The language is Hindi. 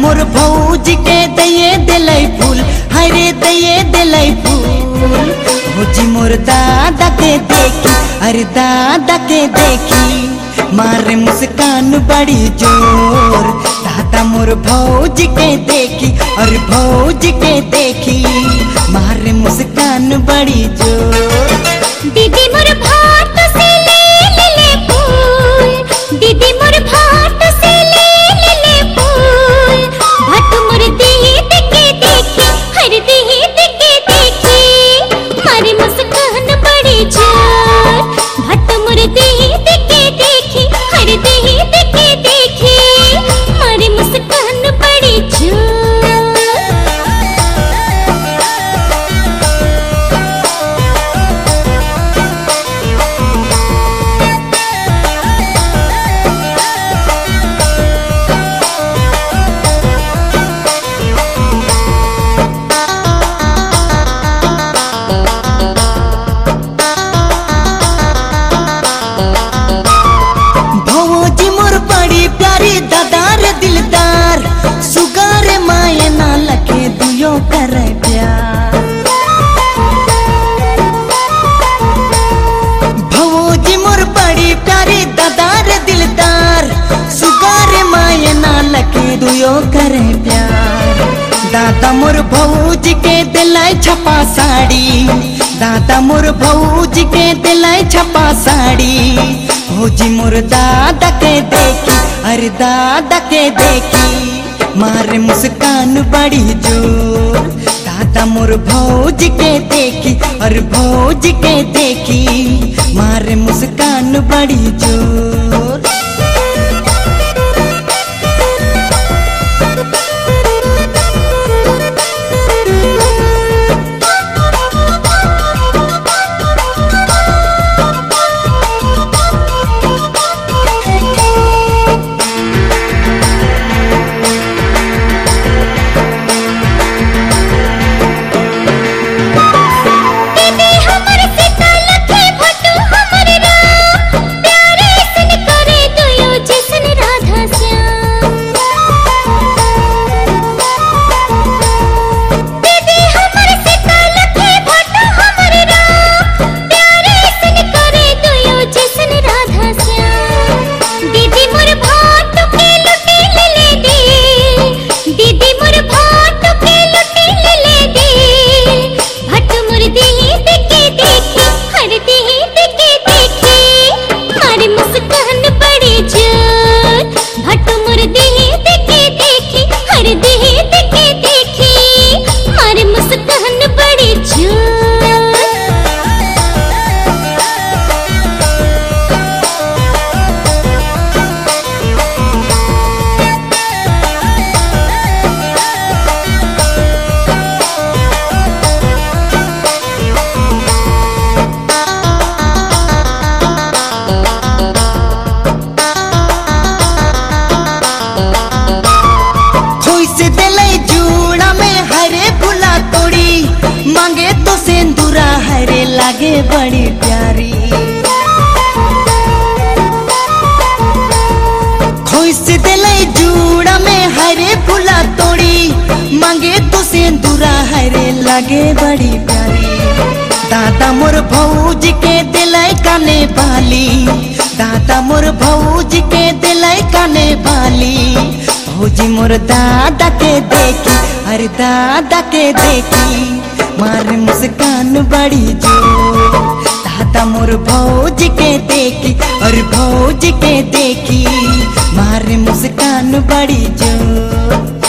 मोर भौजी के दये दिलै फूल, हरे दये दिलै फूल। भौजी मोर दादा के देखी, अरे दादा के देखी। मारे मुस्कान बड़ी ज़ोर, दादा मोर भौजी के देखी, और भौजी के देखी। मारे मुस्कान बड़ी ज़ोर। दीदी दादा मोर भौजी के दिलाई छपा साड़ी। दादा मोर भौजी के दिलाई छपा साड़ी। भौजी मोर दादा के देखी, अरे दादा के देखी। मारे मुस्कान बड़ी ज़ोर। दादा मोर भौज के देखी, और भौज के देखी। मारे मुस्कान बड़ी ज़ोर। बड़ी प्यारी। खोई से दिले जूड़ा में हरे फुला तोड़ी। मांगे तो सिंदूरा हरे लागे बड़ी प्यारी। दादा मोर भौज के दिलाई काने बाली। दादा मोर भौज के दिलाई काने बाली। भौजी मोर दादा के देखी अरे दादा के देखी मारे मुस्कान बड़ी ज़ोर। मोर भौज के देखी और भौज के देखी। मारे मुस्कान बड़ी ज़ोर